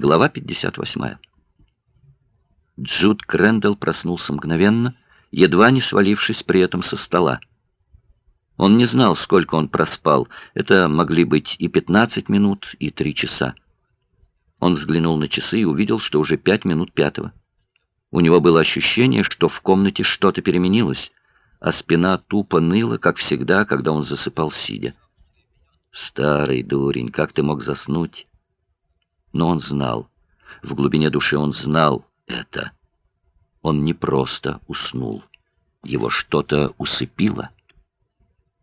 Глава 58. Джуд Крэндалл проснулся мгновенно, едва не свалившись при этом со стола. Он не знал, сколько он проспал. Это могли быть и 15 минут, и 3 часа. Он взглянул на часы и увидел, что уже 5 минут пятого. У него было ощущение, что в комнате что-то переменилось, а спина тупо ныла, как всегда, когда он засыпал сидя. «Старый дурень, как ты мог заснуть?» Но он знал. В глубине души он знал это. Он не просто уснул. Его что-то усыпило.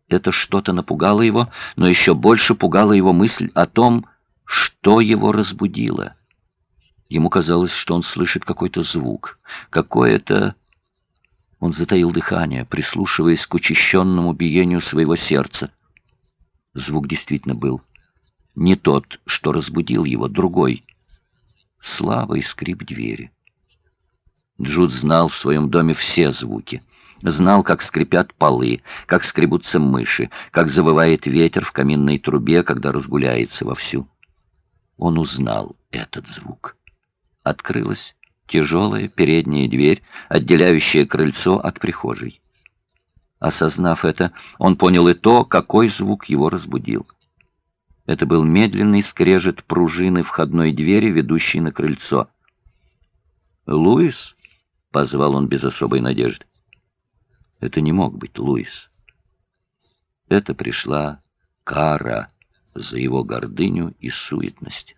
Это что-то напугало его, но еще больше пугала его мысль о том, что его разбудило. Ему казалось, что он слышит какой-то звук, какое-то... Он затаил дыхание, прислушиваясь к учащенному биению своего сердца. Звук действительно был. Не тот, что разбудил его, другой. Слабый скрип двери. Джуд знал в своем доме все звуки. Знал, как скрипят полы, как скребутся мыши, как завывает ветер в каминной трубе, когда разгуляется вовсю. Он узнал этот звук. Открылась тяжелая передняя дверь, отделяющая крыльцо от прихожей. Осознав это, он понял и то, какой звук его разбудил. Это был медленный скрежет пружины входной двери, ведущей на крыльцо. «Луис?» — позвал он без особой надежды. Это не мог быть Луис. Это пришла кара за его гордыню и суетность.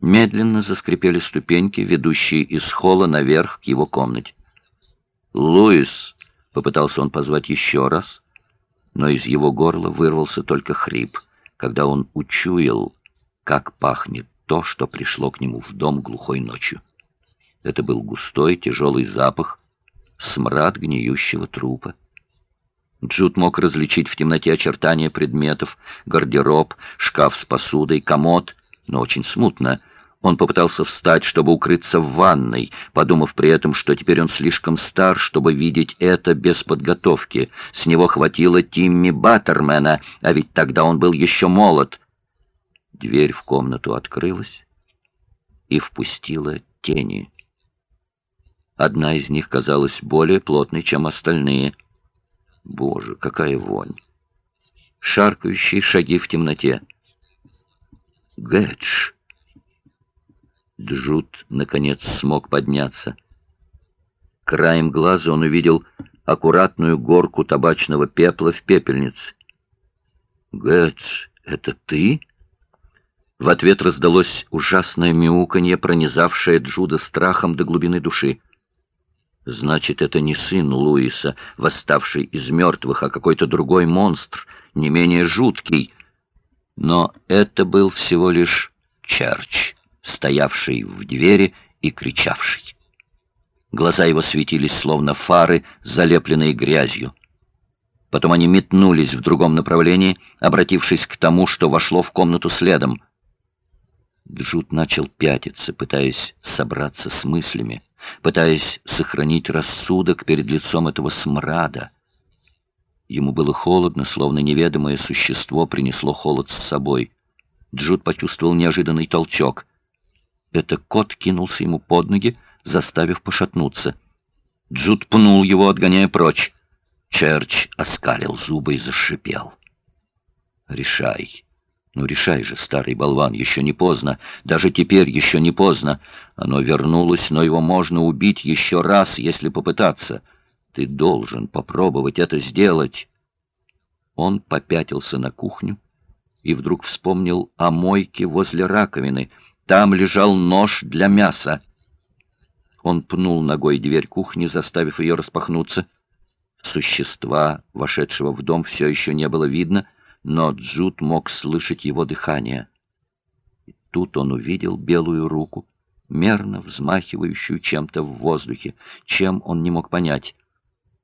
Медленно заскрипели ступеньки, ведущие из холла наверх к его комнате. «Луис!» — попытался он позвать еще раз, но из его горла вырвался только хрип — когда он учуял, как пахнет то, что пришло к нему в дом глухой ночью. Это был густой, тяжелый запах, смрад гниющего трупа. Джуд мог различить в темноте очертания предметов, гардероб, шкаф с посудой, комод, но очень смутно — он попытался встать, чтобы укрыться в ванной, подумав при этом, что теперь он слишком стар, чтобы видеть это без подготовки. С него хватило Тимми Баттермена, а ведь тогда он был еще молод. Дверь в комнату открылась и впустила тени. Одна из них казалась более плотной, чем остальные. Боже, какая вонь! Шаркающие шаги в темноте. Гэтч! Джуд, наконец, смог подняться. Краем глаза он увидел аккуратную горку табачного пепла в пепельнице. «Гэтс, это ты?» В ответ раздалось ужасное мяуканье, пронизавшее Джуда страхом до глубины души. Значит, это не сын Луиса, восставший из мертвых, а какой-то другой монстр, не менее жуткий. Но это был всего лишь Черч стоявший в двери и кричавший. Глаза его светились, словно фары, залепленные грязью. Потом они метнулись в другом направлении, обратившись к тому, что вошло в комнату следом. Джуд начал пятиться, пытаясь собраться с мыслями, пытаясь сохранить рассудок перед лицом этого смрада. Ему было холодно, словно неведомое существо принесло холод с собой. Джуд почувствовал неожиданный толчок. Это кот кинулся ему под ноги, заставив пошатнуться. Джуд пнул его, отгоняя прочь. Черч оскалил зубы и зашипел. «Решай. Ну, решай же, старый болван, еще не поздно. Даже теперь еще не поздно. Оно вернулось, но его можно убить еще раз, если попытаться. Ты должен попробовать это сделать». Он попятился на кухню и вдруг вспомнил о мойке возле раковины — там лежал нож для мяса. Он пнул ногой дверь кухни, заставив ее распахнуться. Существа, вошедшего в дом, все еще не было видно, но Джуд мог слышать его дыхание. И тут он увидел белую руку, мерно взмахивающую чем-то в воздухе, чем он не мог понять.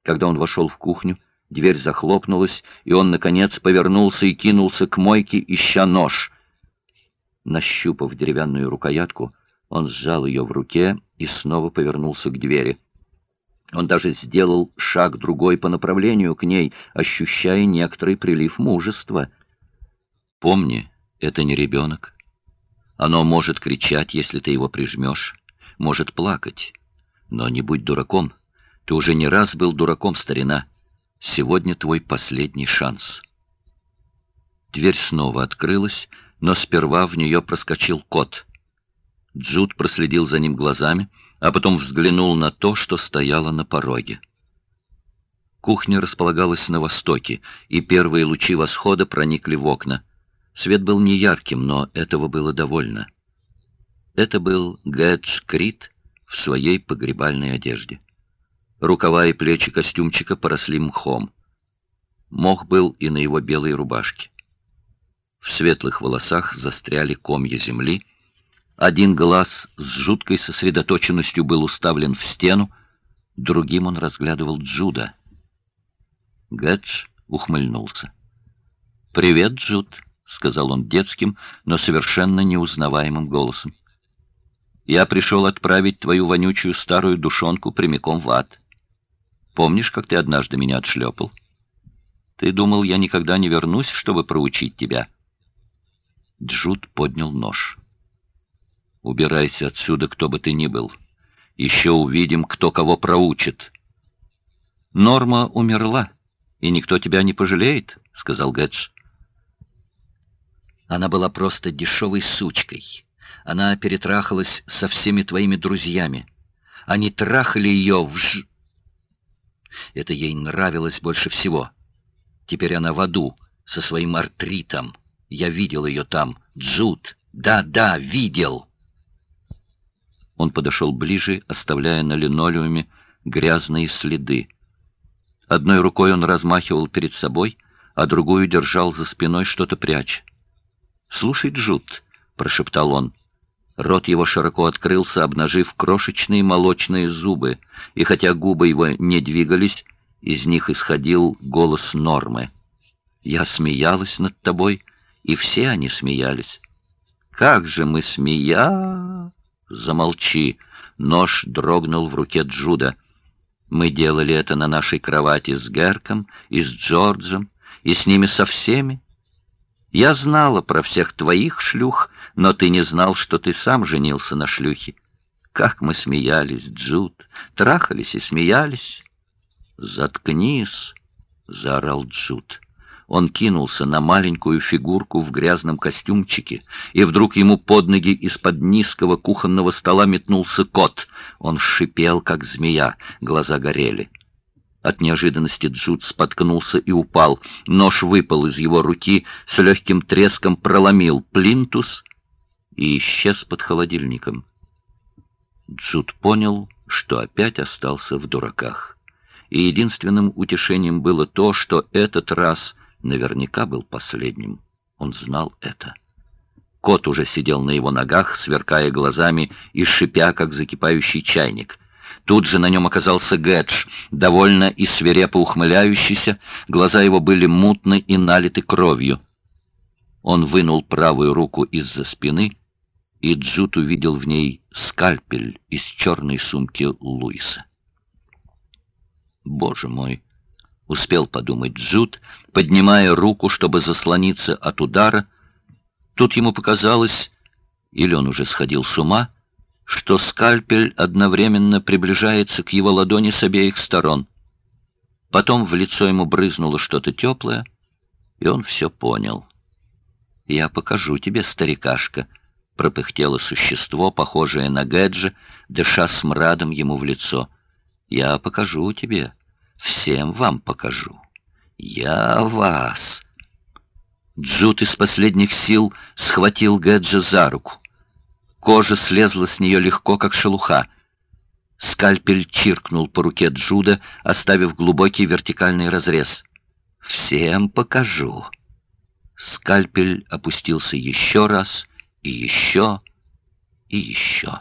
Когда он вошел в кухню, дверь захлопнулась, и он, наконец, повернулся и кинулся к мойке, ища нож. Нащупав деревянную рукоятку, он сжал ее в руке и снова повернулся к двери. Он даже сделал шаг другой по направлению к ней, ощущая некоторый прилив мужества. «Помни, это не ребенок. Оно может кричать, если ты его прижмешь, может плакать. Но не будь дураком. Ты уже не раз был дураком, старина. Сегодня твой последний шанс. Дверь снова открылась, но сперва в нее проскочил кот. Джуд проследил за ним глазами, а потом взглянул на то, что стояло на пороге. Кухня располагалась на востоке, и первые лучи восхода проникли в окна. Свет был неярким, но этого было довольно. Это был Гэдж Крит в своей погребальной одежде. Рукава и плечи костюмчика поросли мхом. Мох был и на его белой рубашке. В светлых волосах застряли комья земли. Один глаз с жуткой сосредоточенностью был уставлен в стену, другим он разглядывал Джуда — Гэдж ухмыльнулся. «Привет, Джуд», — сказал он детским, но совершенно неузнаваемым голосом. «Я пришел отправить твою вонючую старую душонку прямиком в ад. Помнишь, как ты однажды меня отшлепал? Ты думал, я никогда не вернусь, чтобы проучить тебя?» Джуд поднял нож. «Убирайся отсюда, кто бы ты ни был. Еще увидим, кто кого проучит». Норма умерла, и никто тебя не пожалеет», — сказал Гэдж. Она была просто дешевой сучкой. Она перетрахалась со всеми твоими друзьями. Они трахали ее в ж... Это ей нравилось больше всего. Теперь она в аду со своим артритом. Я видел ее там. Джуд. Да-да, видел. Он подошел ближе, оставляя на линолеуме грязные следы. Одной рукой он размахивал перед собой, а другую держал за спиной, что-то пряча. «Слушай, Джуд», — прошептал он. Рот его широко открылся, обнажив крошечные молочные зубы, и хотя губы его не двигались, из них исходил голос Нормы. «Я смеялась над тобой, и все они смеялись. Как же мы смея...» «Замолчи!» Нож дрогнул в руке Джуда. Мы делали это на нашей кровати с Герком и с Джорджем, и с ними со всеми. Я знала про всех твоих шлюх, но ты не знал, что ты сам женился на шлюхе. Как мы смеялись, Джуд, трахались и смеялись. «Заткнись!» — заорал Джуд. Он кинулся на маленькую фигурку в грязном костюмчике, и вдруг ему под ноги из-под низкого кухонного стола метнулся кот. Он шипел, как змея, глаза горели. От неожиданности Джуд споткнулся и упал. Нож выпал из его руки, с легким треском проломил плинтус и исчез под холодильником. Джуд понял, что опять остался в дураках. И единственным утешением было то, что этот раз наверняка был последним. Он знал это. Кот уже сидел на его ногах, сверкая глазами и шипя, как закипающий чайник. Тут же на нем оказался Гэдж, довольно и свирепо ухмыляющийся, глаза его были мутны и налиты кровью. Он вынул правую руку из-за спины, и Джут увидел в ней скальпель из черной сумки Луиса. «Боже мой!» — успел подумать Джуд, поднимая руку, чтобы заслониться от удара. Тут ему показалось, или он уже сходил с ума, что скальпель одновременно приближается к его ладони с обеих сторон. Потом в лицо ему брызнуло что-то теплое, и он все понял. «Я покажу тебе, старикашка», — пропыхтело существо, похожее на Гэджи, дыша смрадом ему в лицо. «Я покажу тебе». Всем вам покажу. Я вас. Джут из последних сил схватил Гэджа за руку. Кожа слезла с нее легко, как шелуха. Скальпель чиркнул по руке Джуда, оставив глубокий вертикальный разрез. «Всем покажу». Скальпель опустился еще раз, и еще, и еще.